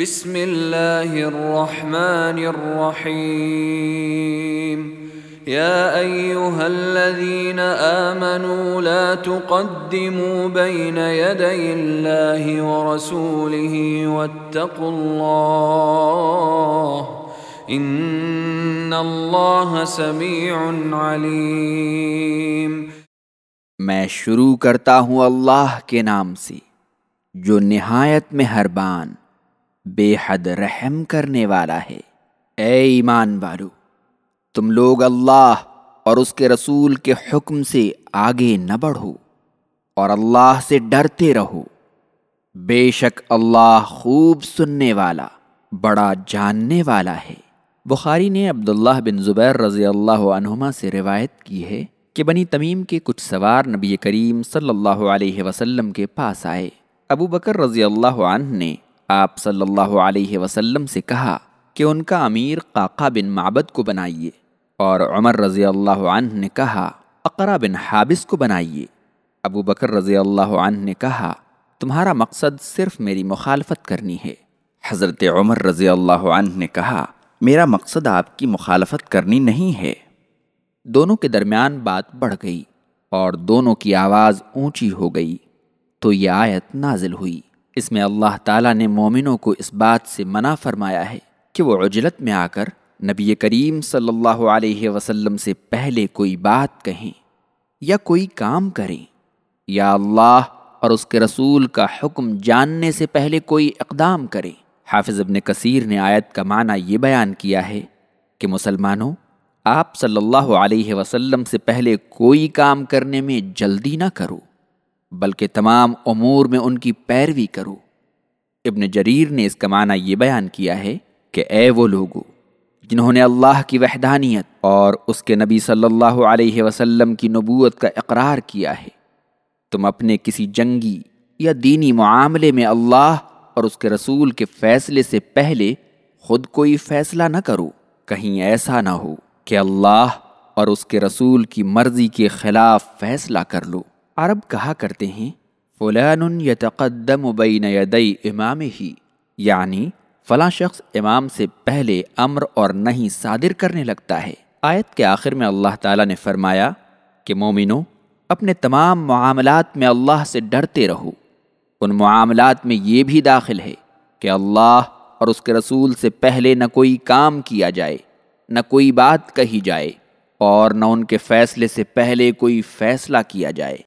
بسم الله الرحمن الرحيم يا أيها الذين آمنوا لا تقدموا بين يدي الله ورسوله واتقوا الله إن الله سميع عليم میں شروع کرتا ہوں اللہ کے نام سے، جو نہایت مہربان بے حد رحم کرنے والا ہے۔ اے ایمان والو تم لوگ اللہ اور اس کے رسول کے حکم سے آگے نہ بڑھو اور اللہ سے ڈرتے رہو۔ بے شک اللہ خوب سننے والا، بڑا جاننے والا ہے۔ بخاری نے عبداللہ بن زبیر رضی اللہ عنہما سے روایت کی ہے کہ بنی تمیم کے کچھ سوار نبی کریم صلی اللہ علیہ وسلم کے پاس آئے۔ ابو بکر رضی اللہ عنہ نے آپ صلی اللہ علیہ وسلم سے کہا کہ ان کا امیر قاقا بن معبد کو بنائیے اور عمر رضی اللہ عنہ نے کہا اقرا بن حابس کو بنائیے۔ ابو بکر رضی اللہ عنہ نے کہا، تمہارا مقصد صرف میری مخالفت کرنی ہے۔ حضرت عمر رضی اللہ عنہ نے کہا، میرا مقصد آپ کی مخالفت کرنی نہیں ہے۔ دونوں کے درمیان بات بڑھ گئی اور دونوں کی آواز اونچی ہو گئی، تو یہ آیت نازل ہوئی۔ اس میں اللہ تعالیٰ نے مومنوں کو اس بات سے منع فرمایا ہے کہ وہ عجلت میں آ کر نبی کریم صلی اللہ علیہ وسلم سے پہلے کوئی بات کہیں یا کوئی کام کریں۔ یا اللہ اور اس کے رسول کا حکم جاننے سے پہلے کوئی اقدام کریں۔ حافظ ابن کثیر نے آیت کا معنی یہ بیان کیا ہے کہ مسلمانوں، آپ صلی اللہ علیہ وسلم سے پہلے کوئی کام کرنے میں جلدی نہ کرو۔ بلکہ تمام امور میں ان کی پیروی کرو۔ ابن جریر نے اس کا معنی یہ بیان کیا ہے کہ اے وہ لوگو، جنہوں نے اللہ کی وحدانیت اور اس کے نبی صلی اللہ علیہ وسلم کی نبوت کا اقرار کیا ہے، تم اپنے کسی جنگی یا دینی معاملے میں اللہ اور اس کے رسول کے فیصلے سے پہلے خود کوئی فیصلہ نہ کرو۔ کہیں ایسا نہ ہو کہ اللہ اور اس کے رسول کی مرضی کے خلاف فیصلہ کر لو۔ عرب کہا کرتے ہیں، فلان یتقدم بین یدی امام ہی یعنی فلاں شخص امام سے پہلے امر اور نہیں صادر کرنے لگتا ہے۔ آیت کے آخر میں اللہ تعالیٰ نے فرمایا کہ مومنو اپنے تمام معاملات میں اللہ سے ڈرتے رہو۔ ان معاملات میں یہ بھی داخل ہے کہ اللہ اور اس کے رسول سے پہلے نہ کوئی کام کیا جائے، نہ کوئی بات کہی جائے اور نہ ان کے فیصلے سے پہلے کوئی فیصلہ کیا جائے۔